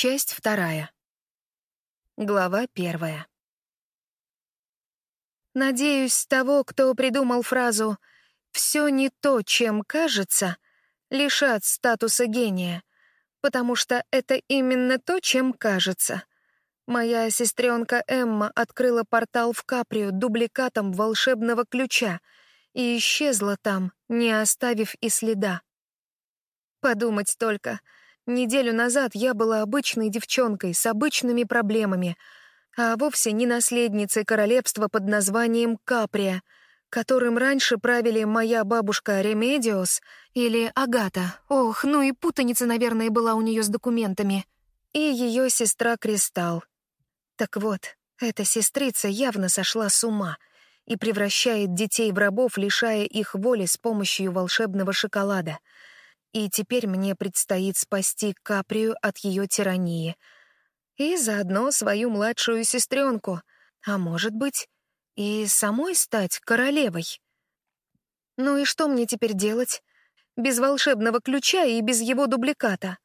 Часть вторая. Глава первая. Надеюсь, того, кто придумал фразу «все не то, чем кажется», лишат статуса гения, потому что это именно то, чем кажется. Моя сестренка Эмма открыла портал в Каприю дубликатом волшебного ключа и исчезла там, не оставив и следа. Подумать только — Неделю назад я была обычной девчонкой с обычными проблемами, а вовсе не наследницей королевства под названием Каприя, которым раньше правили моя бабушка Ремедиос или Агата. Ох, ну и путаница, наверное, была у нее с документами. И ее сестра Кристалл. Так вот, эта сестрица явно сошла с ума и превращает детей в рабов, лишая их воли с помощью волшебного шоколада — и теперь мне предстоит спасти Каприю от ее тирании. И заодно свою младшую сестренку, а может быть, и самой стать королевой. Ну и что мне теперь делать? Без волшебного ключа и без его дубликата.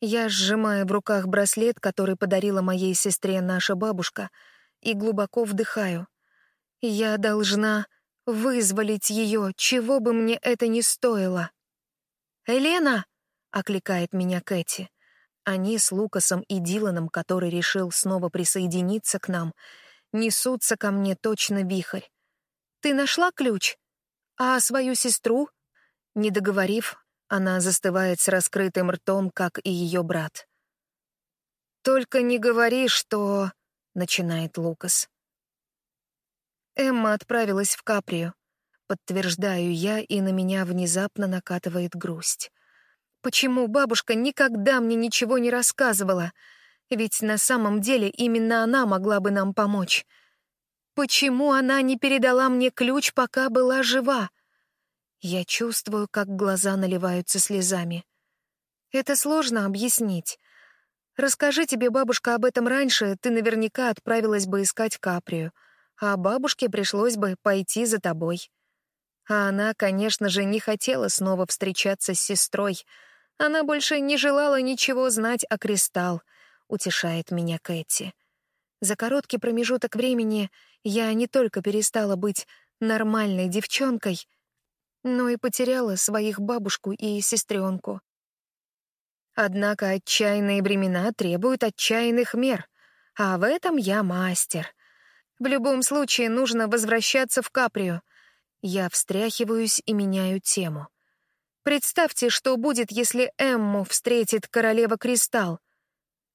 Я сжимаю в руках браслет, который подарила моей сестре наша бабушка, и глубоко вдыхаю. Я должна вызволить ее, чего бы мне это ни стоило. «Елена!» — окликает меня Кэти. Они с Лукасом и Диланом, который решил снова присоединиться к нам, несутся ко мне точно вихрь. «Ты нашла ключ? А свою сестру?» Не договорив, она застывает с раскрытым ртом, как и ее брат. «Только не говори, что...» — начинает Лукас. Эмма отправилась в Каприю. Подтверждаю я, и на меня внезапно накатывает грусть. Почему бабушка никогда мне ничего не рассказывала? Ведь на самом деле именно она могла бы нам помочь. Почему она не передала мне ключ, пока была жива? Я чувствую, как глаза наливаются слезами. Это сложно объяснить. Расскажи тебе, бабушка, об этом раньше, ты наверняка отправилась бы искать Каприю, а бабушке пришлось бы пойти за тобой. А она, конечно же, не хотела снова встречаться с сестрой. Она больше не желала ничего знать о Кристалл, утешает меня Кэти. За короткий промежуток времени я не только перестала быть нормальной девчонкой, но и потеряла своих бабушку и сестренку. Однако отчаянные времена требуют отчаянных мер, а в этом я мастер. В любом случае нужно возвращаться в Каприю, я встряхиваюсь и меняю тему. Представьте, что будет, если Эмму встретит королева Кристалл.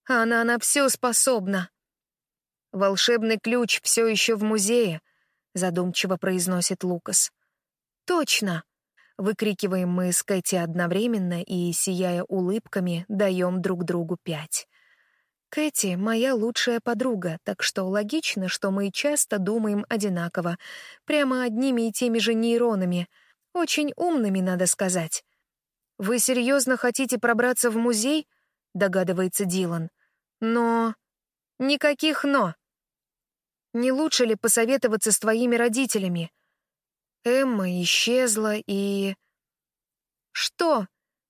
Она на все способна. Волшебный ключ все еще в музее, задумчиво произносит Лукас. Точно! Выкрикиваем мы с Кэти одновременно и, сияя улыбками, даем друг другу пять. Кэти — моя лучшая подруга, так что логично, что мы часто думаем одинаково, прямо одними и теми же нейронами. Очень умными, надо сказать. «Вы серьезно хотите пробраться в музей?» — догадывается Дилан. «Но...» «Никаких «но». Не лучше ли посоветоваться с твоими родителями?» Эмма исчезла и... «Что?»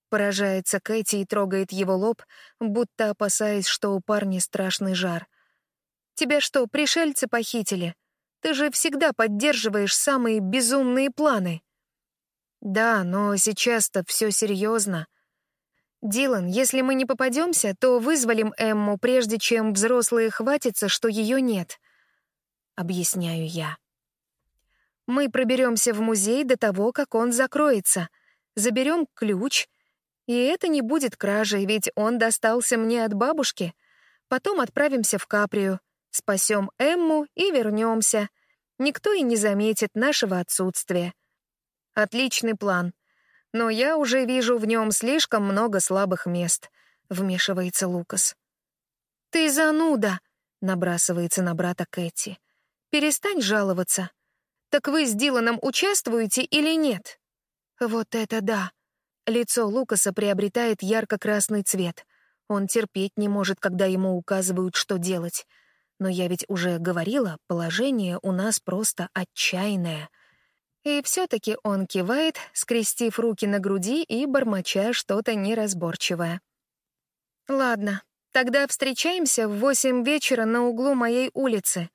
Поражается Кэти и трогает его лоб, будто опасаясь, что у парня страшный жар. «Тебя что, пришельцы похитили? Ты же всегда поддерживаешь самые безумные планы». «Да, но сейчас-то все серьезно. Дилан, если мы не попадемся, то вызволим Эмму, прежде чем взрослые хватятся, что ее нет», — объясняю я. «Мы проберемся в музей до того, как он закроется, заберем ключ — и это не будет кражей, ведь он достался мне от бабушки. Потом отправимся в Каприю, спасем Эмму и вернемся. Никто и не заметит нашего отсутствия. Отличный план. Но я уже вижу в нем слишком много слабых мест, вмешивается Лукас. Ты зануда, набрасывается на брата Кэти. Перестань жаловаться. Так вы с Диланом участвуете или нет? Вот это да. Лицо Лукаса приобретает ярко-красный цвет. Он терпеть не может, когда ему указывают, что делать. Но я ведь уже говорила, положение у нас просто отчаянное. И все-таки он кивает, скрестив руки на груди и бормоча что-то неразборчивое. «Ладно, Тогда встречаемся в восемь вечера на углу моей улицы.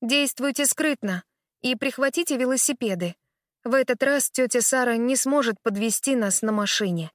Действуйте скрытно и прихватите велосипеды. В этот раз тетя Сара не сможет подвести нас на машине.